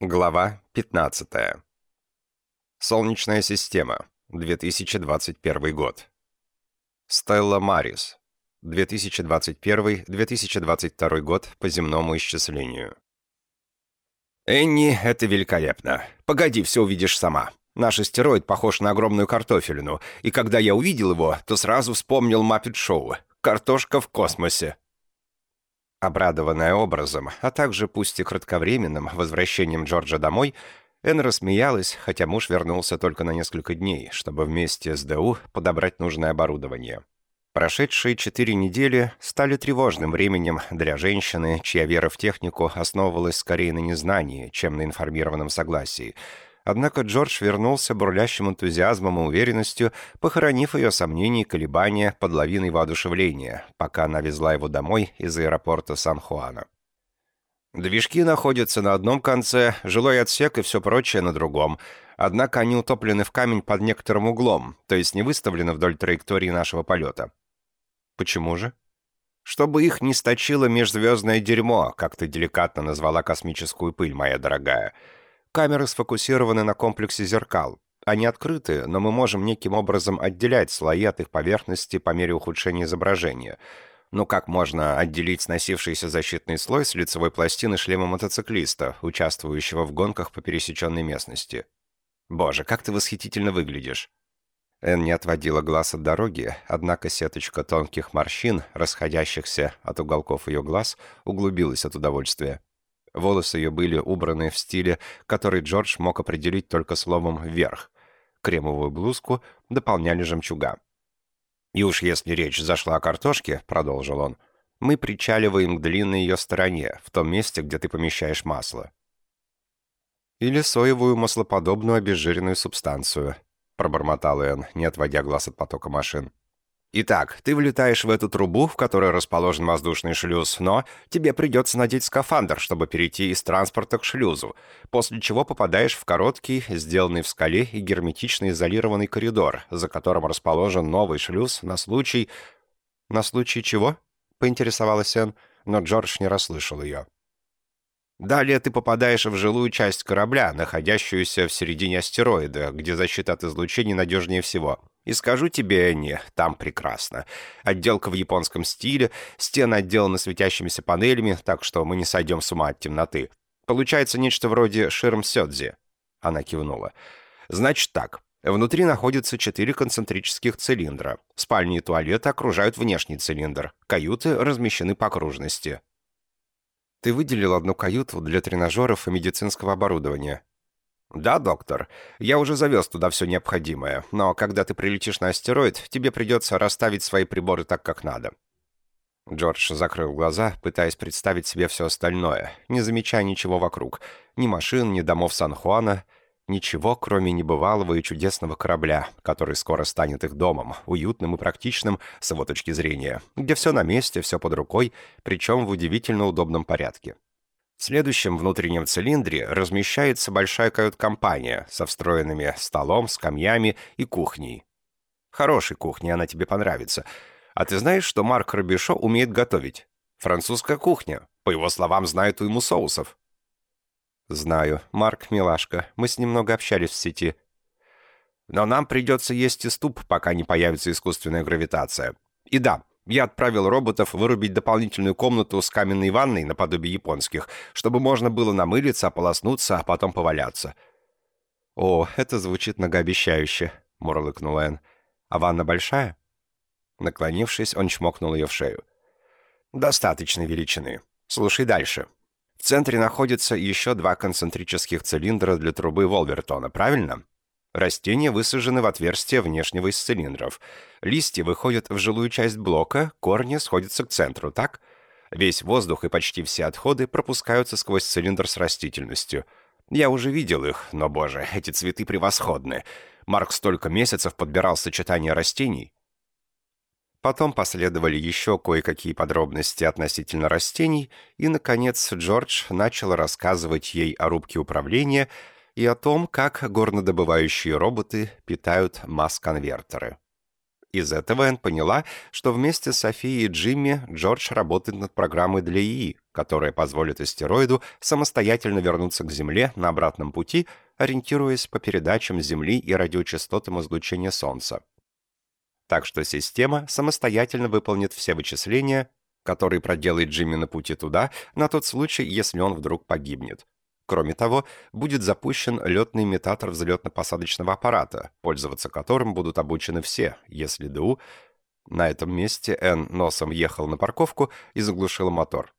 Глава 15. Солнечная система. 2021 год. Стелла Марис. 2021-2022 год по земному исчислению. «Энни, это великолепно. Погоди, все увидишь сама. Наш астероид похож на огромную картофелину, и когда я увидел его, то сразу вспомнил Маппет-шоу. Картошка в космосе. Обрадованная образом, а также пусть и кратковременным возвращением Джорджа домой, Энн рассмеялась, хотя муж вернулся только на несколько дней, чтобы вместе с ДУ подобрать нужное оборудование. Прошедшие четыре недели стали тревожным временем для женщины, чья вера в технику основывалась скорее на незнании, чем на информированном согласии – Однако Джордж вернулся бурлящим энтузиазмом и уверенностью, похоронив ее сомнения и колебания под лавиной воодушевления, пока она везла его домой из аэропорта Сан-Хуана. Движки находятся на одном конце, жилой отсек и все прочее на другом. Однако они утоплены в камень под некоторым углом, то есть не выставлены вдоль траектории нашего полета. Почему же? Чтобы их не сточило межзвездное дерьмо, как ты деликатно назвала космическую пыль, моя дорогая — Камеры сфокусированы на комплексе зеркал. Они открыты, но мы можем неким образом отделять слои от их поверхности по мере ухудшения изображения. Ну как можно отделить сносившийся защитный слой с лицевой пластины шлема мотоциклиста, участвующего в гонках по пересеченной местности? Боже, как ты восхитительно выглядишь. Эн не отводила глаз от дороги, однако сеточка тонких морщин, расходящихся от уголков ее глаз, углубилась от удовольствия. Волосы ее были убраны в стиле, который Джордж мог определить только словом «вверх». Кремовую блузку дополняли жемчуга. «И уж если речь зашла о картошке», — продолжил он, — «мы причаливаем к длинной ее стороне, в том месте, где ты помещаешь масло». «Или соевую маслоподобную обезжиренную субстанцию», — пробормотал Энн, не отводя глаз от потока машин. Итак, ты влетаешь в эту трубу, в которой расположен воздушный шлюз, но тебе придется надеть скафандр, чтобы перейти из транспорта к шлюзу, после чего попадаешь в короткий, сделанный в скале и герметично изолированный коридор, за которым расположен новый шлюз на случай... «На случай чего?» — поинтересовалась Энн, но Джордж не расслышал ее. Далее ты попадаешь в жилую часть корабля, находящуюся в середине астероида, где защита от излучений надежнее всего. И скажу тебе, не, там прекрасно. Отделка в японском стиле, стены отделаны светящимися панелями, так что мы не сойдем с ума от темноты. Получается нечто вроде ширм сёдзи. Она кивнула. Значит так. Внутри находятся четыре концентрических цилиндра. Спальни и туалеты окружают внешний цилиндр. Каюты размещены по окружности. Ты выделил одну каюту для тренажеров и медицинского оборудования. «Да, доктор. Я уже завез туда все необходимое, но когда ты прилетишь на астероид, тебе придется расставить свои приборы так, как надо». Джордж закрыл глаза, пытаясь представить себе все остальное, не замечая ничего вокруг. Ни машин, ни домов Сан-Хуана, Ничего, кроме небывалого и чудесного корабля, который скоро станет их домом, уютным и практичным с его точки зрения, где все на месте, все под рукой, причем в удивительно удобном порядке. В следующем внутреннем цилиндре размещается большая кают-компания со встроенными столом, скамьями и кухней. Хорошей кухней, она тебе понравится. А ты знаешь, что Марк Робишо умеет готовить? Французская кухня. По его словам, знает уйму соусов. «Знаю. Марк милашка. Мы с ним много общались в сети». «Но нам придется есть и ступ, пока не появится искусственная гравитация. И да, я отправил роботов вырубить дополнительную комнату с каменной ванной наподобие японских, чтобы можно было намылиться, ополоснуться, а потом поваляться». «О, это звучит многообещающе», — мурлыкнул Энн. «А ванна большая?» Наклонившись, он чмокнул ее в шею. «Достаточной величины. Слушай дальше. В центре находятся еще два концентрических цилиндра для трубы Волвертона, правильно? Растения высажены в отверстие внешнего из цилиндров. Листья выходят в жилую часть блока, корни сходятся к центру, так? Весь воздух и почти все отходы пропускаются сквозь цилиндр с растительностью. Я уже видел их, но, боже, эти цветы превосходны. Марк столько месяцев подбирал сочетание растений. Потом последовали еще кое-какие подробности относительно растений, и, наконец, Джордж начал рассказывать ей о рубке управления и о том, как горнодобывающие роботы питают масс-конвертеры. Из этого Энн поняла, что вместе с Софией и Джимми Джордж работает над программой для ИИ, которая позволит астероиду самостоятельно вернуться к Земле на обратном пути, ориентируясь по передачам Земли и радиочастотам излучения Солнца. Так что система самостоятельно выполнит все вычисления, которые проделает Джимми на пути туда, на тот случай, если он вдруг погибнет. Кроме того, будет запущен летный имитатор взлетно-посадочного аппарата, пользоваться которым будут обучены все, если ДУ... На этом месте Н носом ехал на парковку и заглушил мотор.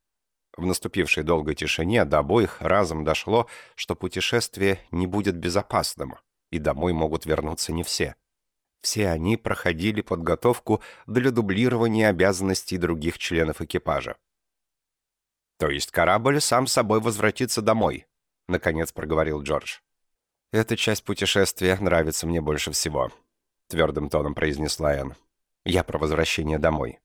В наступившей долгой тишине до обоих разом дошло, что путешествие не будет безопасным, и домой могут вернуться не все. Все они проходили подготовку для дублирования обязанностей других членов экипажа. То есть корабль сам собой возвратится домой, — наконец проговорил Джордж. «Эта часть путешествия нравится мне больше всего», — твердым тоном произнесла Энн. «Я про возвращение домой».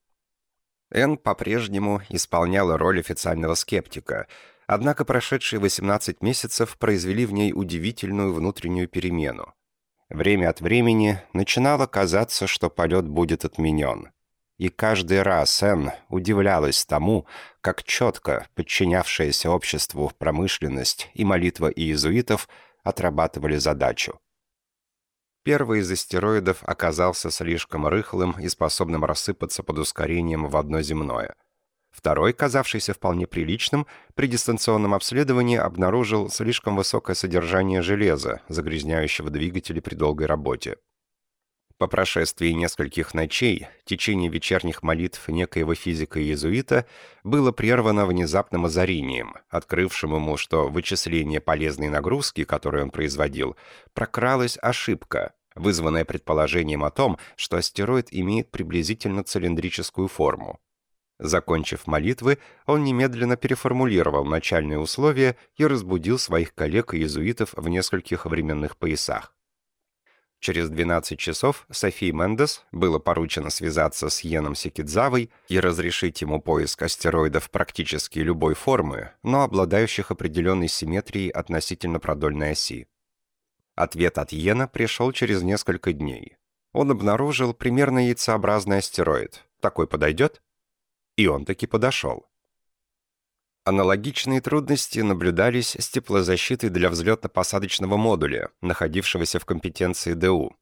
Энн по-прежнему исполняла роль официального скептика, однако прошедшие 18 месяцев произвели в ней удивительную внутреннюю перемену. Время от времени начинало казаться, что полет будет отменен. И каждый раз Энн удивлялась тому, как четко подчинявшаяся обществу промышленность и молитва иезуитов отрабатывали задачу. Первый из астероидов оказался слишком рыхлым и способным рассыпаться под ускорением в одно земное. Второй, казавшийся вполне приличным, при дистанционном обследовании обнаружил слишком высокое содержание железа, загрязняющего двигатели при долгой работе. По прошествии нескольких ночей течение вечерних молитв некоего физика-иезуита было прервано внезапным озарением, открывшим ему, что вычисление полезной нагрузки, которую он производил, прокралась ошибка, вызванная предположением о том, что астероид имеет приблизительно цилиндрическую форму. Закончив молитвы, он немедленно переформулировал начальные условия и разбудил своих коллег-иезуитов в нескольких временных поясах. Через 12 часов Софии Мендес было поручено связаться с Йеном Секидзавой и разрешить ему поиск астероидов практически любой формы, но обладающих определенной симметрией относительно продольной оси. Ответ от Йена пришел через несколько дней. Он обнаружил примерно яйцеобразный астероид. Такой подойдет? И он таки подошел. Аналогичные трудности наблюдались с теплозащитой для взлетно-посадочного модуля, находившегося в компетенции ДУ.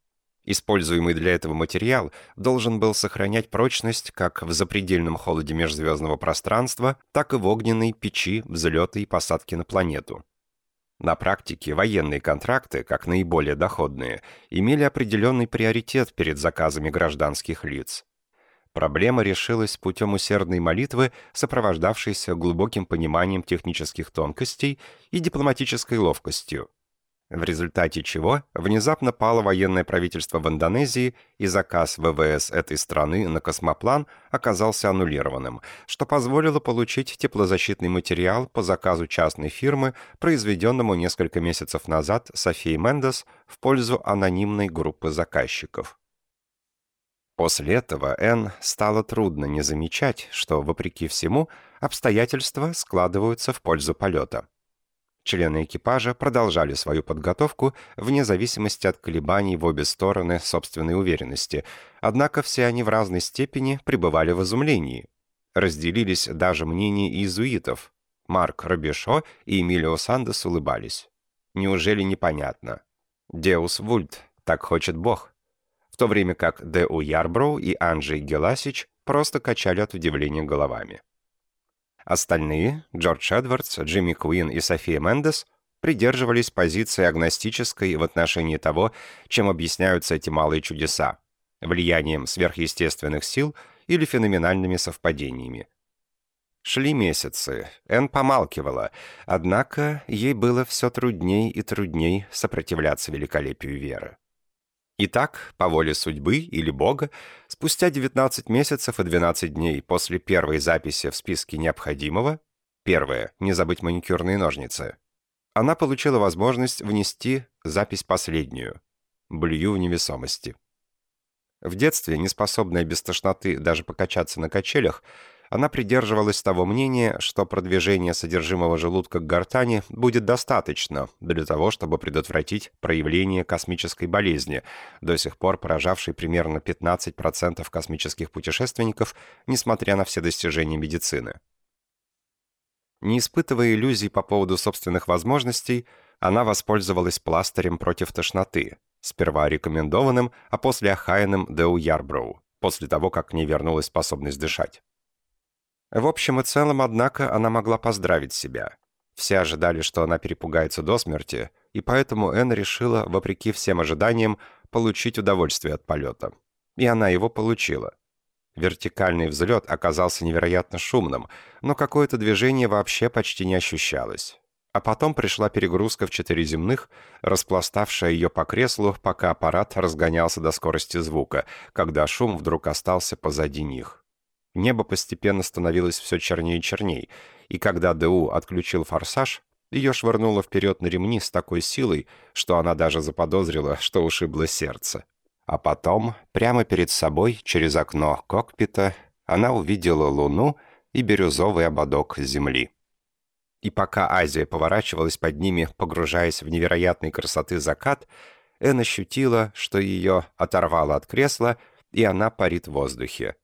Используемый для этого материал должен был сохранять прочность как в запредельном холоде межзвездного пространства, так и в огненной печи взлета и посадки на планету. На практике военные контракты, как наиболее доходные, имели определенный приоритет перед заказами гражданских лиц. Проблема решилась путем усердной молитвы, сопровождавшейся глубоким пониманием технических тонкостей и дипломатической ловкостью. В результате чего внезапно пало военное правительство в Индонезии, и заказ ВВС этой страны на космоплан оказался аннулированным, что позволило получить теплозащитный материал по заказу частной фирмы, произведенному несколько месяцев назад Софией Мендес в пользу анонимной группы заказчиков. После этого Энн стало трудно не замечать, что, вопреки всему, обстоятельства складываются в пользу полета. Члены экипажа продолжали свою подготовку вне зависимости от колебаний в обе стороны собственной уверенности, однако все они в разной степени пребывали в изумлении. Разделились даже мнения иезуитов. Марк Робешо и Эмилио Сандес улыбались. Неужели непонятно? «Деус Вульт, так хочет Бог» то время как Д.У. Ярброу и Анджей Геласич просто качали от удивления головами. Остальные, Джордж Эдвардс, Джимми Куин и София Мендес, придерживались позиции агностической в отношении того, чем объясняются эти малые чудеса – влиянием сверхъестественных сил или феноменальными совпадениями. Шли месяцы, Энн помалкивала, однако ей было все трудней и трудней сопротивляться великолепию веры. Итак, по воле судьбы или Бога, спустя 19 месяцев и 12 дней после первой записи в списке необходимого, первое, не забыть маникюрные ножницы, она получила возможность внести запись последнюю, блюю в невесомости. В детстве, неспособная без тошноты даже покачаться на качелях, она придерживалась того мнения, что продвижение содержимого желудка к гортани будет достаточно для того, чтобы предотвратить проявление космической болезни, до сих пор поражавшей примерно 15% космических путешественников, несмотря на все достижения медицины. Не испытывая иллюзий по поводу собственных возможностей, она воспользовалась пластырем против тошноты, сперва рекомендованным, а после охаянным Деу Ярброу, после того, как к ней вернулась способность дышать. В общем и целом, однако, она могла поздравить себя. Все ожидали, что она перепугается до смерти, и поэтому Энн решила, вопреки всем ожиданиям, получить удовольствие от полета. И она его получила. Вертикальный взлет оказался невероятно шумным, но какое-то движение вообще почти не ощущалось. А потом пришла перегрузка в четыре земных, распластавшая ее по креслу, пока аппарат разгонялся до скорости звука, когда шум вдруг остался позади них. Небо постепенно становилось все чернее и черней, и когда ДУ отключил форсаж, ее швырнуло вперед на ремни с такой силой, что она даже заподозрила, что ушибло сердце. А потом, прямо перед собой, через окно кокпита, она увидела луну и бирюзовый ободок земли. И пока Азия поворачивалась под ними, погружаясь в невероятной красоты закат, Эн ощутила, что ее оторвало от кресла, и она парит в воздухе.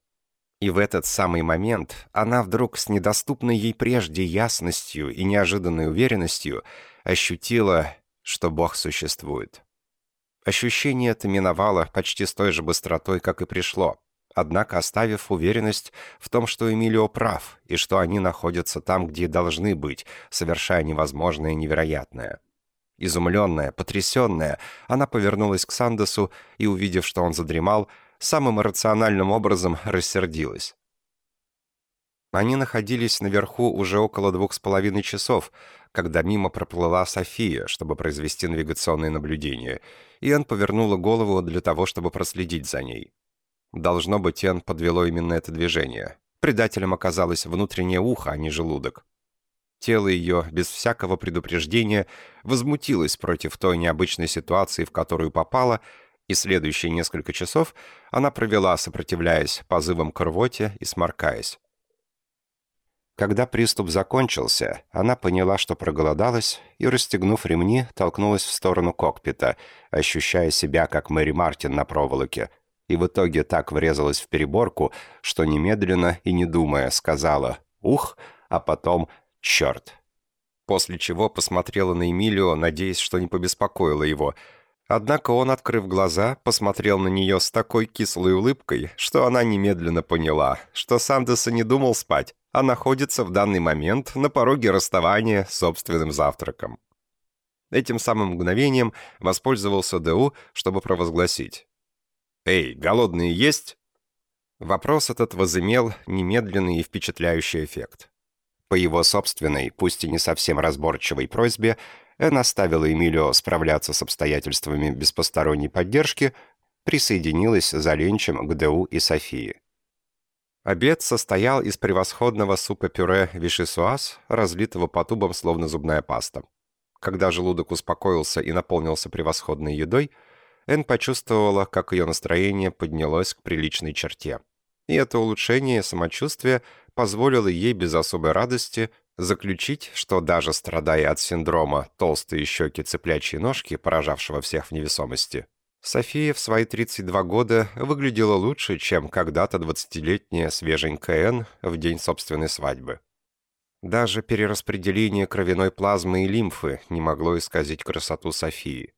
И в этот самый момент она вдруг с недоступной ей прежде ясностью и неожиданной уверенностью ощутила, что Бог существует. Ощущение это миновало почти с той же быстротой, как и пришло, однако оставив уверенность в том, что Эмилио прав, и что они находятся там, где должны быть, совершая невозможное и невероятное. Изумленная, потрясенная, она повернулась к Сандесу и, увидев, что он задремал, самым рациональным образом рассердилась. Они находились наверху уже около двух с половиной часов, когда мимо проплыла София, чтобы произвести навигационные наблюдения, и Энн повернула голову для того, чтобы проследить за ней. Должно быть, Энн подвело именно это движение. Предателем оказалось внутреннее ухо, а не желудок. Тело ее, без всякого предупреждения, возмутилось против той необычной ситуации, в которую попало, и следующие несколько часов она провела, сопротивляясь позывам к рвоте и сморкаясь. Когда приступ закончился, она поняла, что проголодалась, и, расстегнув ремни, толкнулась в сторону кокпита, ощущая себя как Мэри Мартин на проволоке, и в итоге так врезалась в переборку, что немедленно и не думая сказала «Ух!», а потом «Черт!». После чего посмотрела на Эмилио, надеясь, что не побеспокоила его – Однако он, открыв глаза, посмотрел на нее с такой кислой улыбкой, что она немедленно поняла, что Сандеса не думал спать, а находится в данный момент на пороге расставания с собственным завтраком. Этим самым мгновением воспользовался Д.У., чтобы провозгласить. «Эй, голодные есть?» Вопрос этот возымел немедленный и впечатляющий эффект. По его собственной, пусть и не совсем разборчивой просьбе, Эн оставила Эмилио справляться с обстоятельствами без посторонней поддержки, присоединилась за ленчем к Деу и Софии. Обед состоял из превосходного супа-пюре вишисуаз, разлитого по тубам словно зубная паста. Когда желудок успокоился и наполнился превосходной едой, Эн почувствовала, как ее настроение поднялось к приличной черте. И это улучшение самочувствия позволило ей без особой радости Заключить, что даже страдая от синдрома толстые щеки цыплячьи ножки, поражавшего всех в невесомости, София в свои 32 года выглядела лучше, чем когда-то 20-летняя свеженькая Энн в день собственной свадьбы. Даже перераспределение кровяной плазмы и лимфы не могло исказить красоту Софии.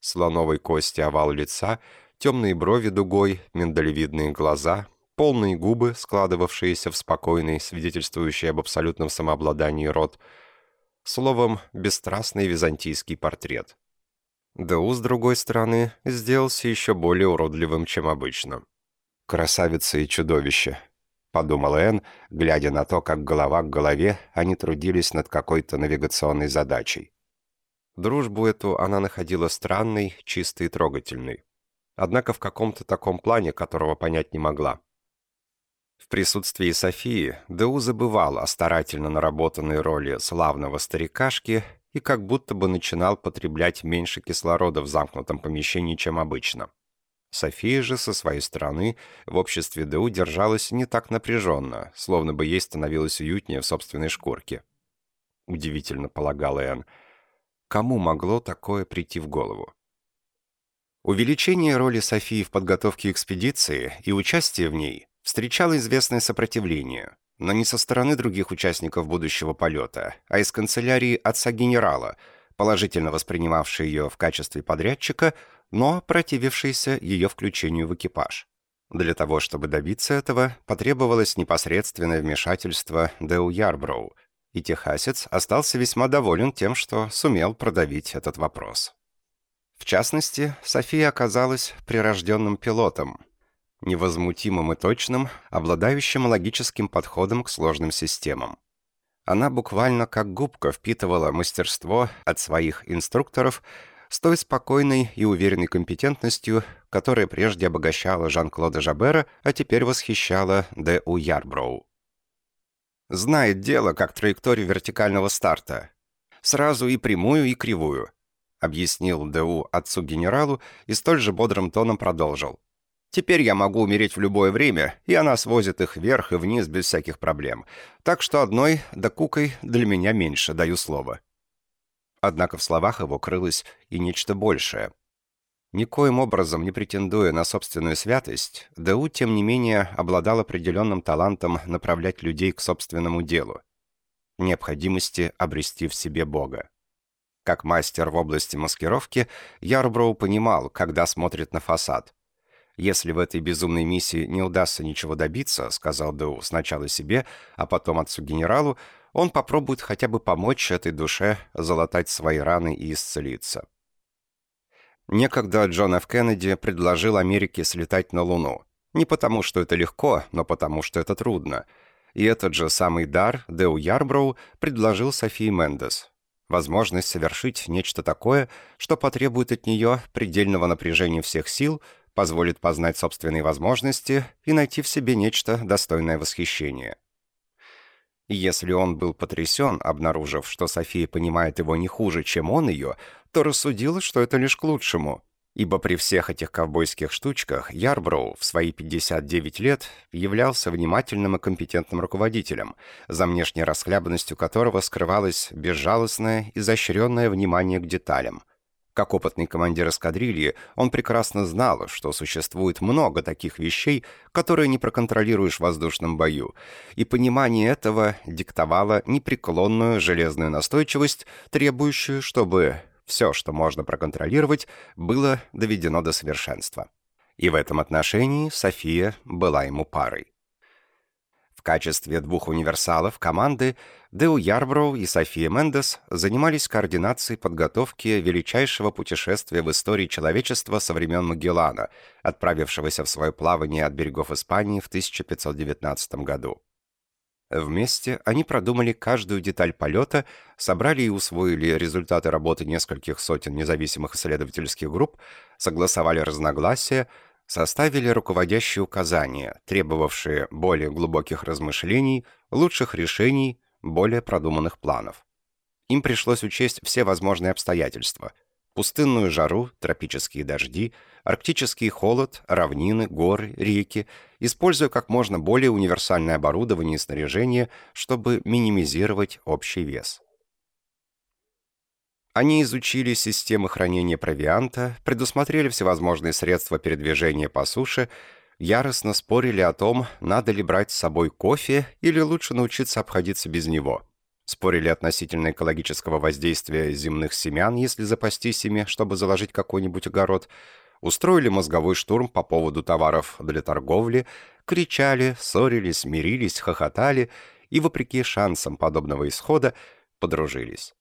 Слоновой кости овал лица, темные брови дугой, миндалевидные глаза, полные губы, складывавшиеся в спокойный, свидетельствующий об абсолютном самообладании рот. Словом, бесстрастный византийский портрет. Дэу, с другой стороны, сделался еще более уродливым, чем обычно. «Красавица и чудовище», — подумала Энн, глядя на то, как голова к голове они трудились над какой-то навигационной задачей. Дружбу эту она находила странной, чистой и трогательной. Однако в каком-то таком плане, которого понять не могла. В присутствии Софии Дэу забывал о старательно наработанной роли славного старикашки и как будто бы начинал потреблять меньше кислорода в замкнутом помещении, чем обычно. София же, со своей стороны, в обществе Ду держалась не так напряженно, словно бы ей становилось уютнее в собственной шкурке. Удивительно, полагала Энн. Кому могло такое прийти в голову? Увеличение роли Софии в подготовке экспедиции и участие в ней встречало известное сопротивление, но не со стороны других участников будущего полета, а из канцелярии отца генерала, положительно воспринимавшей ее в качестве подрядчика, но противившейся ее включению в экипаж. Для того, чтобы добиться этого, потребовалось непосредственное вмешательство Деу Ярброу, и техасец остался весьма доволен тем, что сумел продавить этот вопрос. В частности, София оказалась прирожденным пилотом, невозмутимым и точным, обладающим логическим подходом к сложным системам. Она буквально как губка впитывала мастерство от своих инструкторов с той спокойной и уверенной компетентностью, которая прежде обогащала Жан-Клода Жабера, а теперь восхищала Д. У. Ярброу. Знает дело, как траекторию вертикального старта. Сразу и прямую, и кривую. Объяснил Д.У. отцу-генералу и столь же бодрым тоном продолжил. Теперь я могу умереть в любое время, и она свозит их вверх и вниз без всяких проблем. Так что одной да кукой для меня меньше, даю слово». Однако в словах его крылось и нечто большее. Никоим образом не претендуя на собственную святость, Дэу, тем не менее, обладал определенным талантом направлять людей к собственному делу. Необходимости обрести в себе Бога. Как мастер в области маскировки, Ярброу понимал, когда смотрит на фасад. «Если в этой безумной миссии не удастся ничего добиться», — сказал Дэу сначала себе, а потом отцу-генералу, он попробует хотя бы помочь этой душе залатать свои раны и исцелиться. Некогда Джон Ф. Кеннеди предложил Америке слетать на Луну. Не потому, что это легко, но потому, что это трудно. И этот же самый дар Дэу Ярброу предложил Софии Мендес. Возможность совершить нечто такое, что потребует от нее предельного напряжения всех сил, позволит познать собственные возможности и найти в себе нечто достойное восхищения. Если он был потрясен, обнаружив, что София понимает его не хуже, чем он ее, то рассудил, что это лишь к лучшему. Ибо при всех этих ковбойских штучках Ярброу в свои 59 лет являлся внимательным и компетентным руководителем, за внешней расхлябанностью которого скрывалось безжалостное, изощренное внимание к деталям – как опытный командир эскадрильи, он прекрасно знал, что существует много таких вещей, которые не проконтролируешь в воздушном бою, и понимание этого диктовало непреклонную железную настойчивость, требующую, чтобы все, что можно проконтролировать, было доведено до совершенства. И в этом отношении София была ему парой качестве двух универсалов команды Деу Ярброу и София Мендес занимались координацией подготовки величайшего путешествия в истории человечества со времен Магеллана, отправившегося в свое плавание от берегов Испании в 1519 году. Вместе они продумали каждую деталь полета, собрали и усвоили результаты работы нескольких сотен независимых исследовательских групп, согласовали разногласия, составили руководящие указания, требовавшие более глубоких размышлений, лучших решений, более продуманных планов. Им пришлось учесть все возможные обстоятельства – пустынную жару, тропические дожди, арктический холод, равнины, горы, реки, используя как можно более универсальное оборудование и снаряжение, чтобы минимизировать общий вес. Они изучили системы хранения провианта, предусмотрели всевозможные средства передвижения по суше, яростно спорили о том, надо ли брать с собой кофе или лучше научиться обходиться без него. Спорили относительно экологического воздействия земных семян, если запастись ими, чтобы заложить какой-нибудь огород. Устроили мозговой штурм по поводу товаров для торговли, кричали, ссорились, мирились, хохотали и, вопреки шансам подобного исхода, подружились.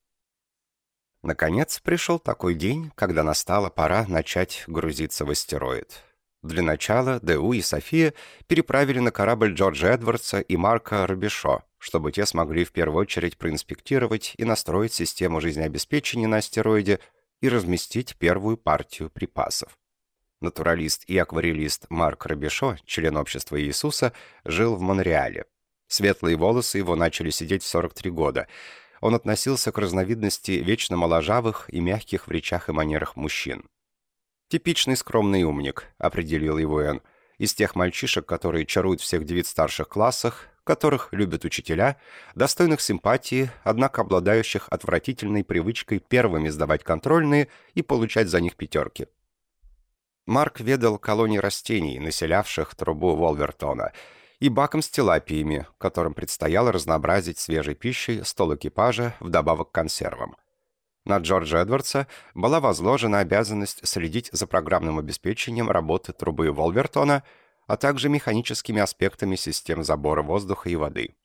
Наконец пришел такой день, когда настала пора начать грузиться в астероид. Для начала Д.У. и София переправили на корабль Джорджа Эдвардса и Марка Робешо, чтобы те смогли в первую очередь проинспектировать и настроить систему жизнеобеспечения на астероиде и разместить первую партию припасов. Натуралист и акварелист Марк Робешо, член общества Иисуса, жил в Монреале. Светлые волосы его начали сидеть в 43 года – он относился к разновидности вечно моложавых и мягких в речах и манерах мужчин. «Типичный скромный умник», — определил его Энн. «Из тех мальчишек, которые чаруют всех девять старших классах, которых любят учителя, достойных симпатии, однако обладающих отвратительной привычкой первыми сдавать контрольные и получать за них пятерки. Марк ведал колонии растений, населявших трубу Волвертона, и баком с тилапиями, которым предстояло разнообразить свежей пищей стол экипажа вдобавок к консервам. На Джорджа Эдвардса была возложена обязанность следить за программным обеспечением работы трубы Волвертона – а также механическими аспектами систем забора воздуха и воды.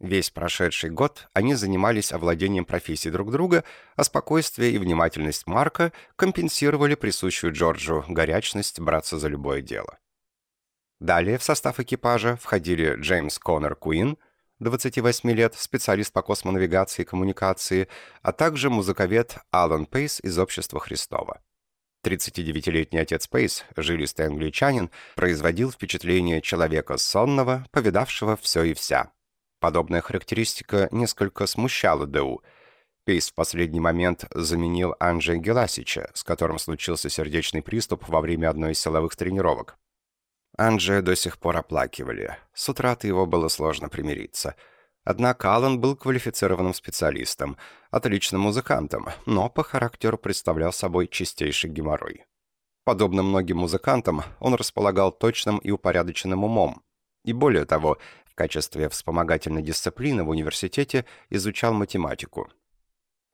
Весь прошедший год они занимались овладением профессий друг друга, а спокойствие и внимательность Марка компенсировали присущую Джорджу горячность браться за любое дело. Далее в состав экипажа входили Джеймс Коннор Куин, 28 лет, специалист по космонавигации и коммуникации, а также музыковед Алан Пейс из Общества Христова. 39-летний отец Пейс, жилистый англичанин, производил впечатление человека сонного, повидавшего все и вся. Подобная характеристика несколько смущала Дэу. Пейс в последний момент заменил Анджея Геласича, с которым случился сердечный приступ во время одной из силовых тренировок. Анджея до сих пор оплакивали. С утра-то его было сложно примириться – Однако Аллан был квалифицированным специалистом, отличным музыкантом, но по характеру представлял собой чистейший геморрой. Подобно многим музыкантам, он располагал точным и упорядоченным умом. И более того, в качестве вспомогательной дисциплины в университете изучал математику.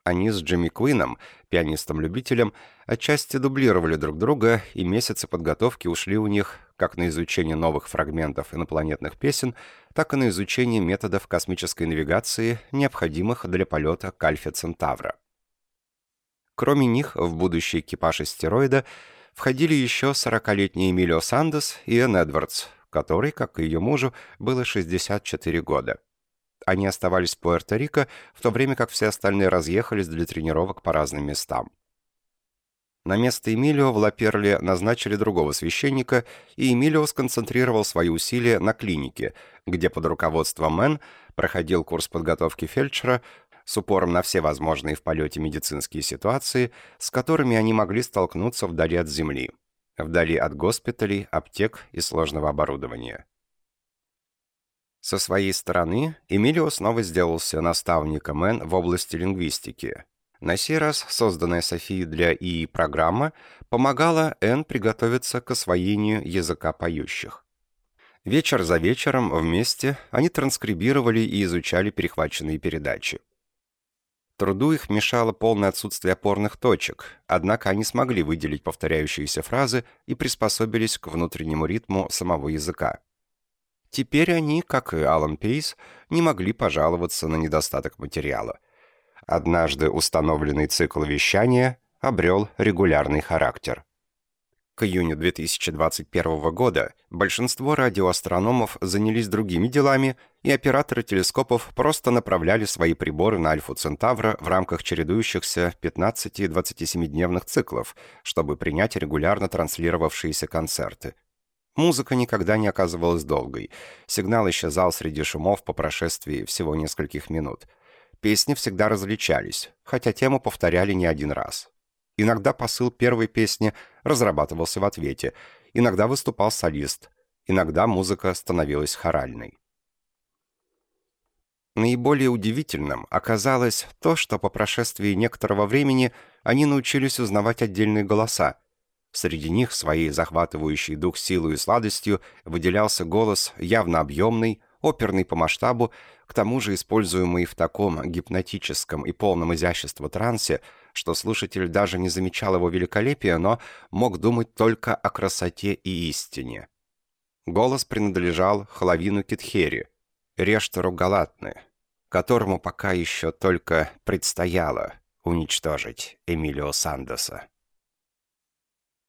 Они с Джимми Куином, пианистом-любителем, отчасти дублировали друг друга, и месяцы подготовки ушли у них как на изучение новых фрагментов инопланетных песен, так и на изучение методов космической навигации, необходимых для полета к Альфе Центавра. Кроме них, в будущий экипаж астероида входили еще 40-летний Эмилио Сандес и Энн Эдвардс, который, как и ее мужу, было 64 года. Они оставались в Пуэрто-Рико, в то время как все остальные разъехались для тренировок по разным местам. На место Эмилио в Лаперле назначили другого священника, и Эмилио сконцентрировал свои усилия на клинике, где под руководством Мэн проходил курс подготовки фельдшера с упором на все возможные в полете медицинские ситуации, с которыми они могли столкнуться вдали от Земли, вдали от госпиталей, аптек и сложного оборудования. Со своей стороны, Эмилио снова сделался наставником Мэн в области лингвистики – на сей раз созданная Софией для ИИ программа помогала Энн приготовиться к освоению языка поющих. Вечер за вечером вместе они транскрибировали и изучали перехваченные передачи. Труду их мешало полное отсутствие опорных точек, однако они смогли выделить повторяющиеся фразы и приспособились к внутреннему ритму самого языка. Теперь они, как и Алан Пейс, не могли пожаловаться на недостаток материала. Однажды установленный цикл вещания обрел регулярный характер. К июню 2021 года большинство радиоастрономов занялись другими делами, и операторы телескопов просто направляли свои приборы на Альфу Центавра в рамках чередующихся 15-27-дневных циклов, чтобы принять регулярно транслировавшиеся концерты. Музыка никогда не оказывалась долгой. Сигнал исчезал среди шумов по прошествии всего нескольких минут – Песни всегда различались, хотя тему повторяли не один раз. Иногда посыл первой песни разрабатывался в ответе, иногда выступал солист, иногда музыка становилась хоральной. Наиболее удивительным оказалось то, что по прошествии некоторого времени они научились узнавать отдельные голоса. Среди них своей захватывающей дух силой и сладостью выделялся голос явно объемный, оперный по масштабу, к тому же используемый в таком гипнотическом и полном изящества трансе, что слушатель даже не замечал его великолепия, но мог думать только о красоте и истине. Голос принадлежал Хлавину Китхери, Рештеру Галатны, которому пока еще только предстояло уничтожить Эмилио Сандоса.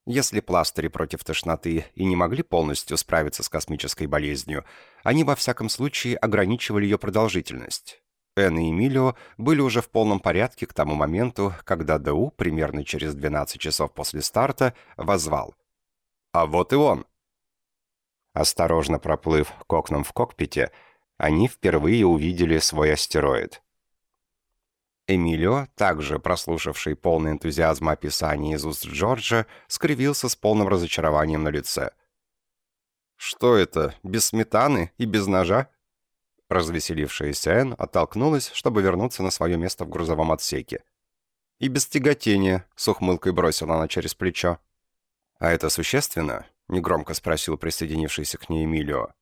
Если пластыри против тошноты и не могли полностью справиться с космической болезнью, они во всяком случае ограничивали ее продолжительность. Энн и Эмилио были уже в полном порядке к тому моменту, когда ДУ, примерно через 12 часов после старта, возвал. «А вот и он!» Осторожно проплыв к окнам в кокпите, они впервые увидели свой астероид. Эмилио, также прослушавший полный энтузиазма описания из уст Джорджа, скривился с полным разочарованием на лице. «Что это, без сметаны и без ножа?» Развеселившаяся Энн оттолкнулась, чтобы вернуться на свое место в грузовом отсеке. «И без тяготения», — с ухмылкой бросила она через плечо. «А это существенно?» — негромко спросил присоединившийся к ней Эмилио.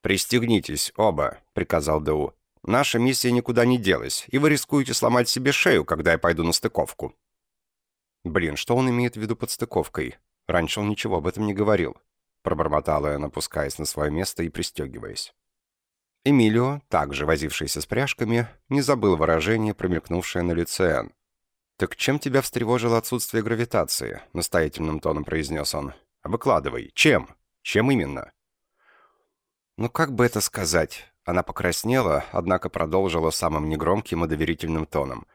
«Пристегнитесь, оба», — приказал Д.У. «Наша миссия никуда не делась, и вы рискуете сломать себе шею, когда я пойду на стыковку». «Блин, что он имеет в виду под стыковкой? Раньше он ничего об этом не говорил», — пробормотала я, опускаясь на свое место и пристегиваясь. Эмилио, также возившийся с пряжками, не забыл выражение, промелькнувшее на лице Энн. «Так чем тебя встревожило отсутствие гравитации?» — настоятельным тоном произнес он. «Выкладывай. Чем? Чем именно?» «Ну как бы это сказать?» Она покраснела, однако продолжила самым негромким и доверительным тоном.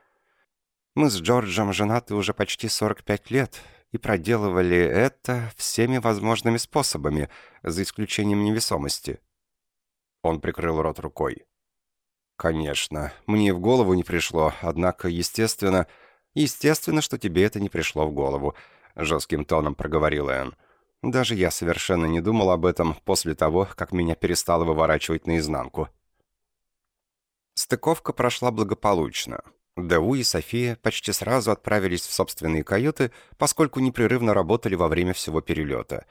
«Мы с Джорджем женаты уже почти 45 лет и проделывали это всеми возможными способами, за исключением невесомости». Он прикрыл рот рукой. «Конечно. Мне в голову не пришло, однако, естественно...» «Естественно, что тебе это не пришло в голову», — жестким тоном проговорила Энн. Даже я совершенно не думал об этом после того, как меня перестало выворачивать наизнанку. Стыковка прошла благополучно. Дэу и София почти сразу отправились в собственные каюты, поскольку непрерывно работали во время всего перелета.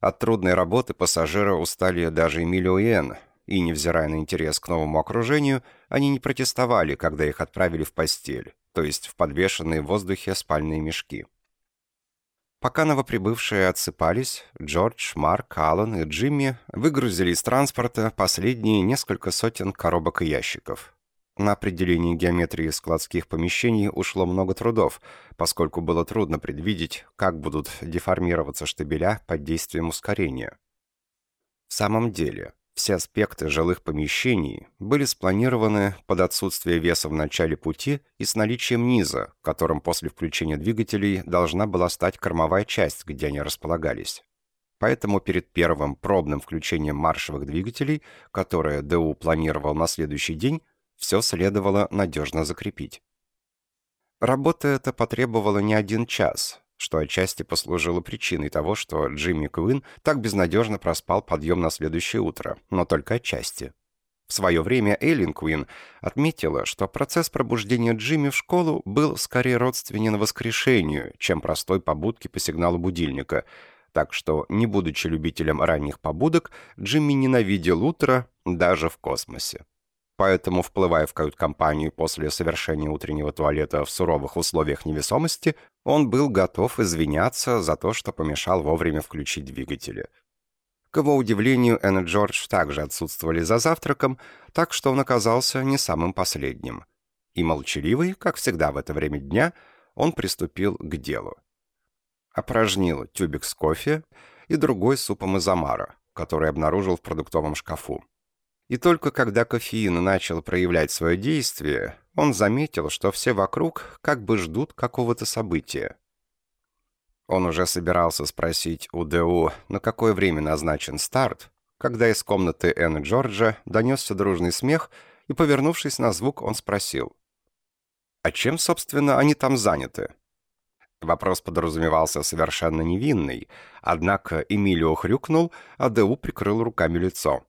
От трудной работы пассажиры устали даже Эмилио и Энн, и, невзирая на интерес к новому окружению, они не протестовали, когда их отправили в постель, то есть в подвешенные в воздухе спальные мешки. Пока новоприбывшие отсыпались, Джордж, Марк, Аллан и Джимми выгрузили из транспорта последние несколько сотен коробок и ящиков. На определение геометрии складских помещений ушло много трудов, поскольку было трудно предвидеть, как будут деформироваться штабеля под действием ускорения. В самом деле, все аспекты жилых помещений были спланированы под отсутствие веса в начале пути и с наличием низа, которым после включения двигателей должна была стать кормовая часть, где они располагались. Поэтому перед первым пробным включением маршевых двигателей, которое ДУ планировал на следующий день, все следовало надежно закрепить. Работа эта потребовала не один час, что отчасти послужило причиной того, что Джимми Куин так безнадежно проспал подъем на следующее утро, но только отчасти. В свое время Эйлин Куин отметила, что процесс пробуждения Джимми в школу был скорее родственен воскрешению, чем простой побудке по сигналу будильника, так что, не будучи любителем ранних побудок, Джимми ненавидел утро даже в космосе. Поэтому, вплывая в кают-компанию после совершения утреннего туалета в суровых условиях невесомости, он был готов извиняться за то, что помешал вовремя включить двигатели. К его удивлению, Энн и Джордж также отсутствовали за завтраком, так что он оказался не самым последним. И молчаливый, как всегда в это время дня, он приступил к делу. Опорожнил тюбик с кофе и другой супом из омара, который обнаружил в продуктовом шкафу. И только когда кофеин начал проявлять свое действие, он заметил, что все вокруг как бы ждут какого-то события. Он уже собирался спросить у ДУ, на какое время назначен старт, когда из комнаты Энн Джорджа донесся дружный смех, и, повернувшись на звук, он спросил. «А чем, собственно, они там заняты?» Вопрос подразумевался совершенно невинный, однако Эмилио хрюкнул, а ДУ прикрыл руками лицо.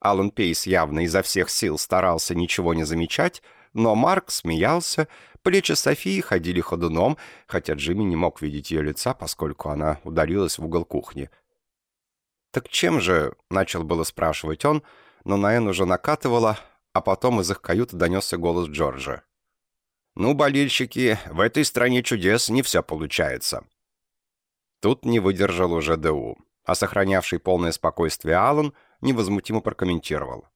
Алан Пейс явно изо всех сил старался ничего не замечать, но Марк смеялся, плечи Софии ходили ходуном, хотя Джимми не мог видеть ее лица, поскольку она удалилась в угол кухни. «Так чем же?» — начал было спрашивать он, но Наэн уже накатывала, а потом из их каюты донесся голос Джорджа. «Ну, болельщики, в этой стране чудес не все получается». Тут не выдержал уже ДУ, а сохранявший полное спокойствие Алан — невозмутимо прокомментировал.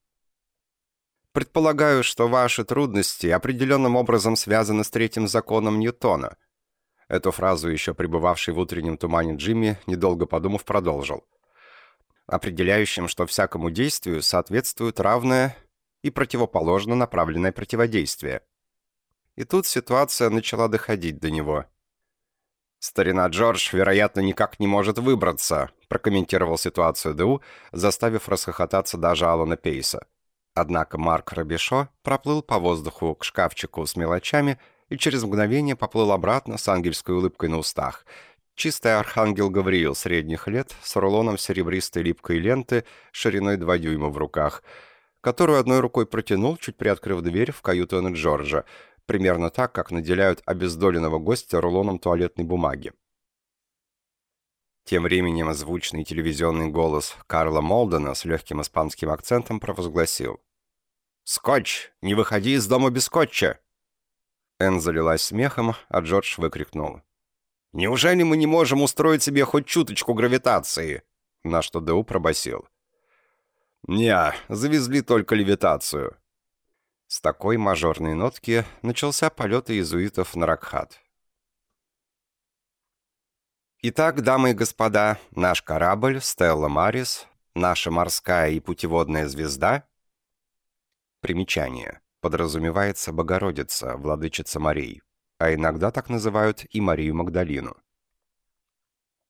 «Предполагаю, что ваши трудности определенным образом связаны с третьим законом Ньютона». Эту фразу еще пребывавший в утреннем тумане Джимми, недолго подумав, продолжил. «Определяющим, что всякому действию соответствует равное и противоположно направленное противодействие». И тут ситуация начала доходить до него – «Старина Джордж, вероятно, никак не может выбраться», прокомментировал ситуацию Ду, заставив расхохотаться даже Алана Пейса. Однако Марк Робешо проплыл по воздуху к шкафчику с мелочами и через мгновение поплыл обратно с ангельской улыбкой на устах. Чистый архангел Гавриил средних лет с рулоном серебристой липкой ленты шириной 2 дюйма в руках, которую одной рукой протянул, чуть приоткрыв дверь в каюту Энн Джорджа, примерно так, как наделяют обездоленного гостя рулоном туалетной бумаги. Тем временем звучный телевизионный голос Карла Молдена с легким испанским акцентом провозгласил. «Скотч! Не выходи из дома без скотча!» Энн залилась смехом, а Джордж выкрикнул. «Неужели мы не можем устроить себе хоть чуточку гравитации?» На что Дэу пробасил. «Не, завезли только левитацию». С такой мажорной нотки начался полет иезуитов на Ракхат. Итак, дамы и господа, наш корабль «Стелла Марис», наша морская и путеводная звезда. Примечание. Подразумевается Богородица, владычица Марии, а иногда так называют и Марию Магдалину.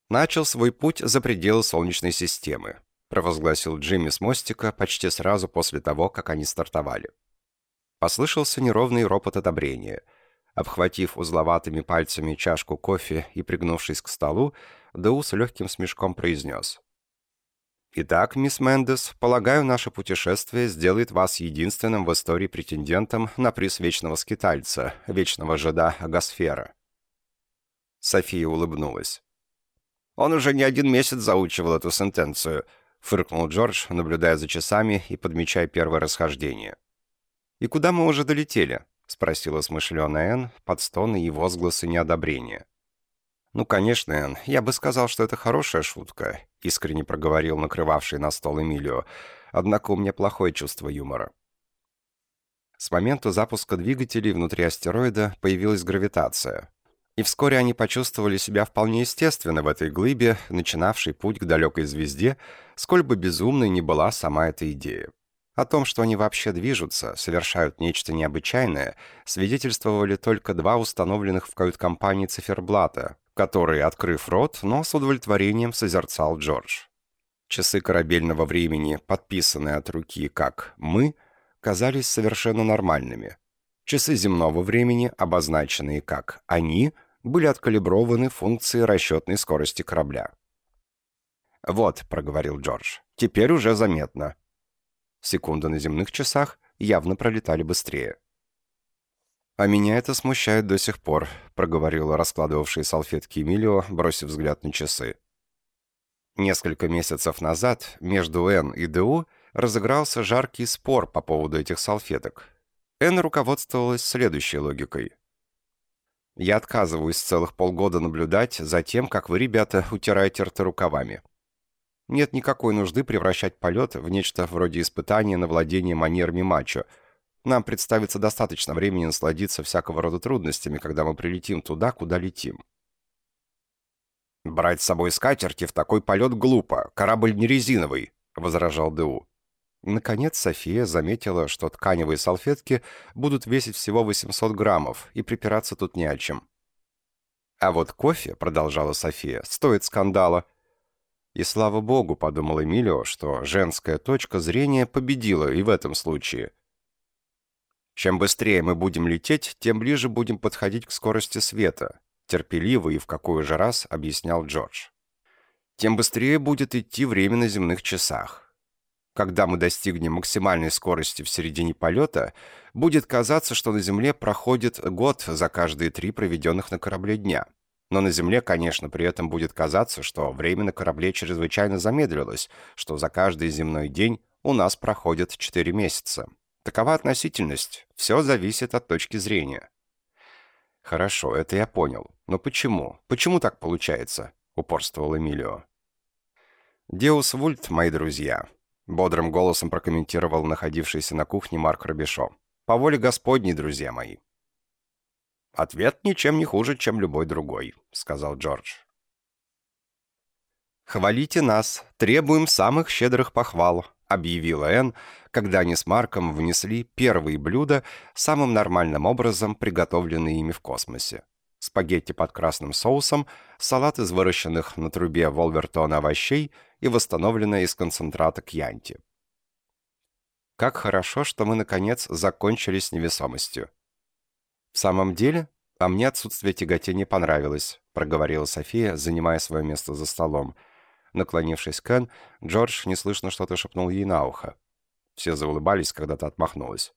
Начал свой путь за пределы Солнечной системы, провозгласил Джимми с мостика почти сразу после того, как они стартовали. Послышался неровный ропот одобрения – Обхватив узловатыми пальцами чашку кофе и пригнувшись к столу, Дэу с легким смешком произнес. «Итак, мисс Мендес, полагаю, наше путешествие сделает вас единственным в истории претендентом на приз вечного скитальца, вечного жида Агосфера». София улыбнулась. «Он уже не один месяц заучивал эту сентенцию», — фыркнул Джордж, наблюдая за часами и подмечая первое расхождение. «И куда мы уже долетели?» — спросила смышленая Энн под стоны и возгласы неодобрения. «Ну, конечно, Энн, я бы сказал, что это хорошая шутка», — искренне проговорил накрывавший на стол Эмилио. «Однако у меня плохое чувство юмора». С момента запуска двигателей внутри астероида появилась гравитация. И вскоре они почувствовали себя вполне естественно в этой глыбе, начинавшей путь к далекой звезде, сколь бы безумной ни была сама эта идея. О том, что они вообще движутся, совершают нечто необычайное, свидетельствовали только два установленных в кают-компании циферблата, которые, открыв рот, но с удовлетворением созерцал Джордж. Часы корабельного времени, подписанные от руки как «мы», казались совершенно нормальными. Часы земного времени, обозначенные как «они», были откалиброваны функции расчетной скорости корабля. «Вот», — проговорил Джордж, — «теперь уже заметно. Секунды на земных часах явно пролетали быстрее. «А меня это смущает до сих пор», — проговорила раскладывавшая салфетки Эмилио, бросив взгляд на часы. Несколько месяцев назад между Н и ДУ разыгрался жаркий спор по поводу этих салфеток. Н руководствовалась следующей логикой. «Я отказываюсь целых полгода наблюдать за тем, как вы, ребята, утираете рты рукавами. Нет никакой нужды превращать полет в нечто вроде испытания на владение манерами мачо. Нам представится достаточно времени насладиться всякого рода трудностями, когда мы прилетим туда, куда летим. «Брать с собой скатерти в такой полет глупо, корабль не резиновый», — возражал Д.У. Наконец София заметила, что тканевые салфетки будут весить всего 800 граммов, и припираться тут не о чем. «А вот кофе», — продолжала София, — «стоит скандала. И слава богу, подумал Эмилио, что женская точка зрения победила и в этом случае. Чем быстрее мы будем лететь, тем ближе будем подходить к скорости света, терпеливо и в какой же раз объяснял Джордж. Тем быстрее будет идти время на земных часах. Когда мы достигнем максимальной скорости в середине полета, будет казаться, что на Земле проходит год за каждые три проведенных на корабле дня. Но на Земле, конечно, при этом будет казаться, что время на корабле чрезвычайно замедлилось, что за каждый земной день у нас проходит 4 месяца. Такова относительность. Все зависит от точки зрения. Хорошо, это я понял. Но почему? Почему так получается? Упорствовал Эмилио. «Деус Вульт, мои друзья», — бодрым голосом прокомментировал находившийся на кухне Марк Робешо. «По воле Господней, друзья мои. «Ответ ничем не хуже, чем любой другой», — сказал Джордж. «Хвалите нас, требуем самых щедрых похвал», — объявила Энн, когда они с Марком внесли первые блюда самым нормальным образом, приготовленные ими в космосе. Спагетти под красным соусом, салат из выращенных на трубе Волвертона овощей и восстановленное из концентрата кьянти. Как хорошо, что мы, наконец, закончили с невесомостью. В самом деле, а мне отсутствие тяготения понравилось, проговорила София, занимая свое место за столом. Наклонившись к Энн, Джордж неслышно что-то шепнул ей на ухо. Все заулыбались, когда та отмахнулась.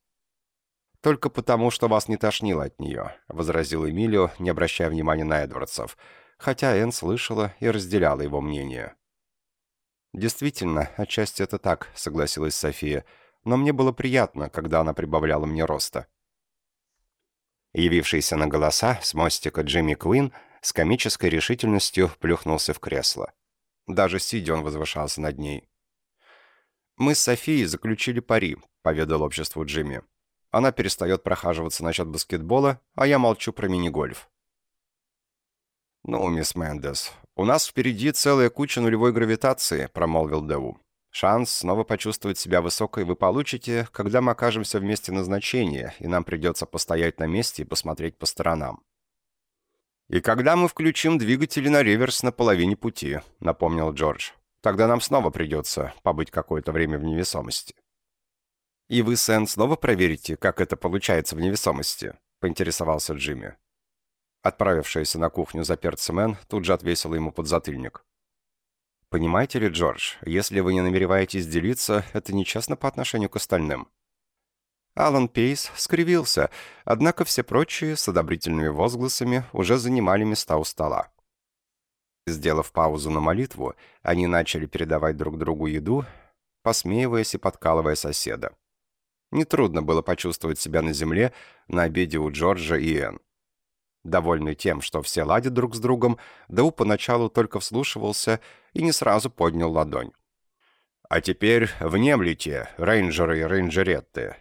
«Только потому, что вас не тошнило от нее», — возразил Эмилио, не обращая внимания на Эдвардсов, хотя Энн слышала и разделяла его мнение. «Действительно, отчасти это так», — согласилась София, «но мне было приятно, когда она прибавляла мне роста». Явившийся на голоса с мостика Джимми Куин с комической решительностью плюхнулся в кресло. Даже сидя он возвышался над ней. «Мы с Софией заключили пари», — поведал обществу Джимми. «Она перестает прохаживаться насчет баскетбола, а я молчу про мини-гольф». «Ну, мисс Мендес, у нас впереди целая куча нулевой гравитации», — промолвил Дэу. «Шанс снова почувствовать себя высокой вы получите, когда мы окажемся в месте назначения, и нам придется постоять на месте и посмотреть по сторонам». «И когда мы включим двигатели на реверс на половине пути», — напомнил Джордж. Тогда нам снова придется побыть какое-то время в невесомости». «И вы, Сэн, снова проверите, как это получается в невесомости?» — поинтересовался Джимми. Отправившаяся на кухню за перцем тут же отвесила ему подзатыльник. «Понимаете ли, Джордж, если вы не намереваетесь делиться, это нечестно по отношению к остальным». Алан Пейс скривился, однако все прочие с одобрительными возгласами уже занимали места у стола. Сделав паузу на молитву, они начали передавать друг другу еду, посмеиваясь и подкалывая соседа. Нетрудно было почувствовать себя на земле на обеде у Джорджа и Энн. Довольный тем, что все ладят друг с другом, Дау поначалу только вслушивался и не сразу поднял ладонь. «А теперь внемлите, рейнджеры и рейнджеретты.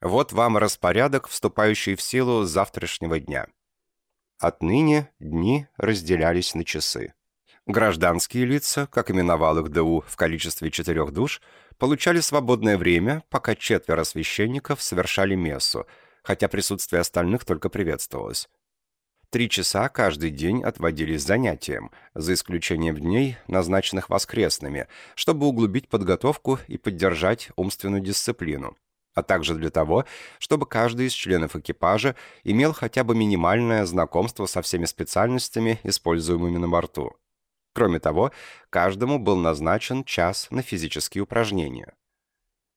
Вот вам распорядок, вступающий в силу с завтрашнего дня». Отныне дни разделялись на часы. Гражданские лица, как именовал их ДУ в количестве четырех душ, получали свободное время, пока четверо священников совершали мессу, хотя присутствие остальных только приветствовалось. Три часа каждый день отводились занятиям, за исключением дней, назначенных воскресными, чтобы углубить подготовку и поддержать умственную дисциплину а также для того, чтобы каждый из членов экипажа имел хотя бы минимальное знакомство со всеми специальностями, используемыми на борту. Кроме того, каждому был назначен час на физические упражнения.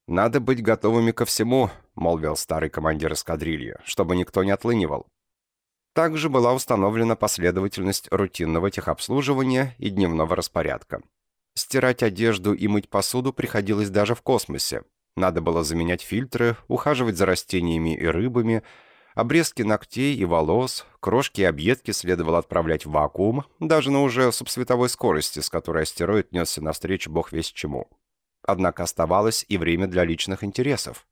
«Надо быть готовыми ко всему», — молвил старый командир эскадрильи, чтобы никто не отлынивал. Также была установлена последовательность рутинного техобслуживания и дневного распорядка. Стирать одежду и мыть посуду приходилось даже в космосе, надо было заменять фильтры, ухаживать за растениями и рыбами, обрезки ногтей и волос, крошки и объедки следовало отправлять в вакуум, даже на уже субсветовой скорости, с которой астероид несся навстречу бог весь чему. Однако оставалось и время для личных интересов.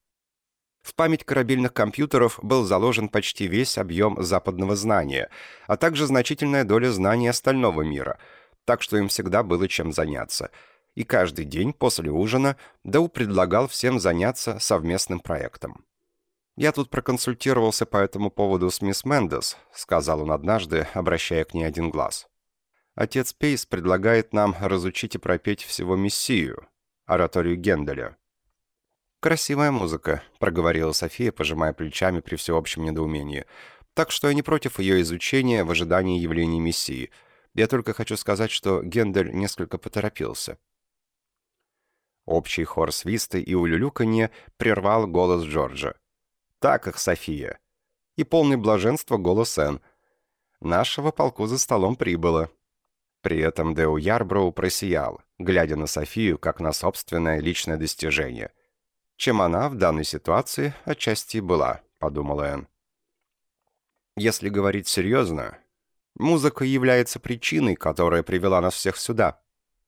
В память корабельных компьютеров был заложен почти весь объем западного знания, а также значительная доля знаний остального мира, так что им всегда было чем заняться – и каждый день после ужина Дэу предлагал всем заняться совместным проектом. «Я тут проконсультировался по этому поводу с мисс Мендес», сказал он однажды, обращая к ней один глаз. «Отец Пейс предлагает нам разучить и пропеть всего Мессию, ораторию Генделя». «Красивая музыка», — проговорила София, пожимая плечами при всеобщем недоумении. «Так что я не против ее изучения в ожидании явления Мессии. Я только хочу сказать, что Гендель несколько поторопился». Общий хор свиста и улюлюканье прервал голос Джорджа. «Так их, София!» И полный блаженства голос Энн. «Нашего полку за столом прибыло». При этом Део Ярброу просиял, глядя на Софию как на собственное личное достижение. Чем она в данной ситуации отчасти была, подумала Энн. Если говорить серьезно, музыка является причиной, которая привела нас всех сюда.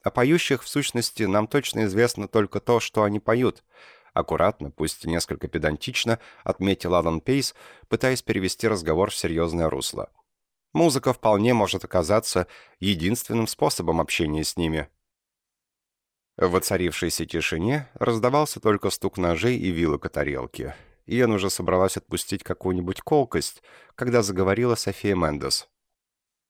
О поющих, в сущности, нам точно известно только то, что они поют. Аккуратно, пусть несколько педантично, отметил Алан Пейс, пытаясь перевести разговор в серьезное русло. Музыка вполне может оказаться единственным способом общения с ними. В воцарившейся тишине раздавался только стук ножей и вилок о тарелке. Иэн уже собралась отпустить какую-нибудь колкость, когда заговорила София Мендес.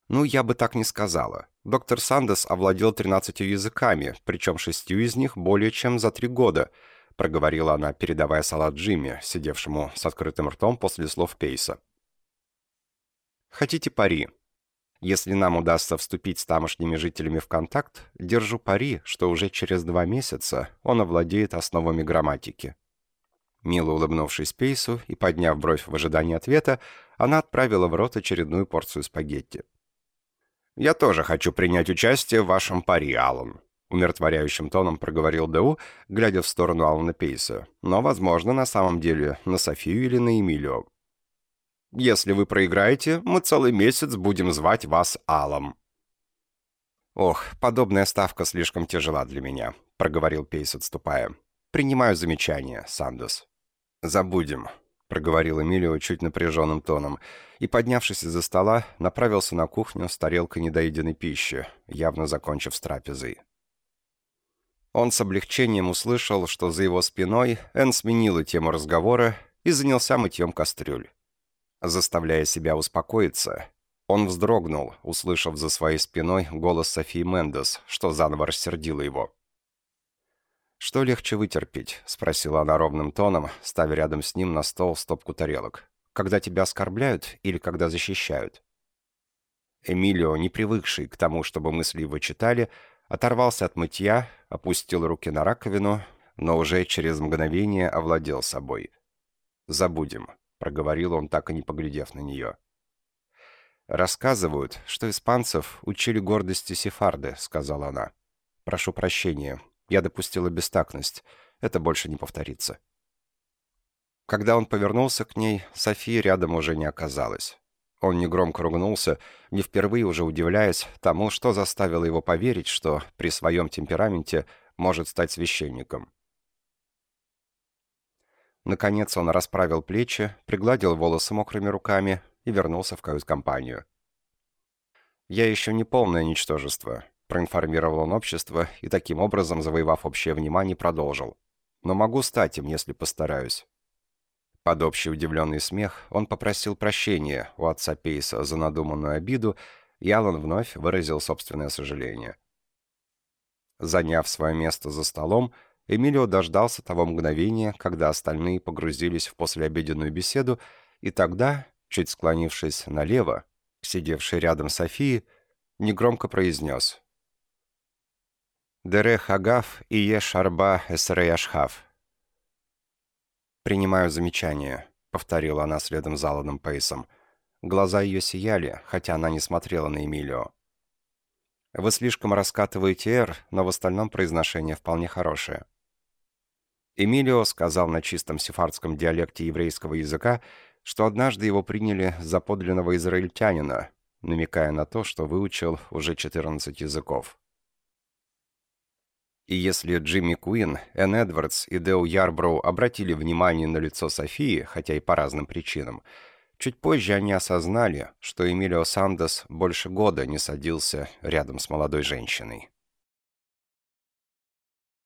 Ну, я бы так не сказала. Доктор Сандес овладел 13 языками, причем шестью из них более чем за три года. — проговорила она, передавая салат Джимми, сидевшему с открытым ртом после слов Пейса. «Хотите пари? Если нам удастся вступить с тамошними жителями в контакт, держу пари, что уже через два месяца он овладеет основами грамматики». Мило улыбнувшись Пейсу и подняв бровь в ожидании ответа, она отправила в рот очередную порцию спагетти. «Я тоже хочу принять участие в вашем пари, Аллан», — умиротворяющим тоном проговорил Дэу, глядя в сторону Алана Пейса. «Но, возможно, на самом деле на Софию или на Эмилио. Если вы проиграете, мы целый месяц будем звать вас Алом». «Ох, подобная ставка слишком тяжела для меня», — проговорил Пейс, отступая. «Принимаю замечание, Сандос». «Забудем», — проговорил Эмилио чуть напряженным тоном, и, поднявшись из-за стола, направился на кухню с тарелкой недоеденной пищи, явно закончив с трапезой. Он с облегчением услышал, что за его спиной Энн сменила тему разговора и занялся мытьем кастрюль. Заставляя себя успокоиться, он вздрогнул, услышав за своей спиной голос Софии Мендес, что заново рассердило его. «Что легче вытерпеть?» — спросила она ровным тоном, ставя рядом с ним на стол стопку тарелок. «Когда тебя оскорбляют или когда защищают?» Эмилио, не привыкший к тому, чтобы мысли его читали, оторвался от мытья, опустил руки на раковину, но уже через мгновение овладел собой. «Забудем», — проговорил он, так и не поглядев на нее. «Рассказывают, что испанцев учили гордости сефарды», — сказала она. «Прошу прощения, я допустила бестактность. Это больше не повторится». Когда он повернулся к ней, Софии рядом уже не оказалось. Он негромко ругнулся, не впервые уже удивляясь тому, что заставило его поверить, что при своем темпераменте может стать священником. Наконец он расправил плечи, пригладил волосы мокрыми руками и вернулся в кают-компанию. «Я еще не полное ничтожество», — проинформировал он общество и, таким образом, завоевав общее внимание, продолжил. «Но могу стать им, если постараюсь». Под общий удивленный смех он попросил прощения у отца Пейса за надуманную обиду, и Аллан вновь выразил собственное сожаление. Заняв свое место за столом, Эмилио дождался того мгновения, когда остальные погрузились в послеобеденную беседу, и тогда, чуть склонившись налево, сидевший рядом Софии, негромко произнес «Дере хагав и е шарба эсреяшхав». «Принимаю замечание», — повторила она следом за Аланом Пейсом. Глаза ее сияли, хотя она не смотрела на Эмилио. «Вы слишком раскатываете «р», но в остальном произношение вполне хорошее». Эмилио сказал на чистом сефардском диалекте еврейского языка, что однажды его приняли за подлинного израильтянина, намекая на то, что выучил уже 14 языков. И если Джимми Куин, Энн Эдвардс и Део Ярброу обратили внимание на лицо Софии, хотя и по разным причинам, чуть позже они осознали, что Эмилио Сандос больше года не садился рядом с молодой женщиной.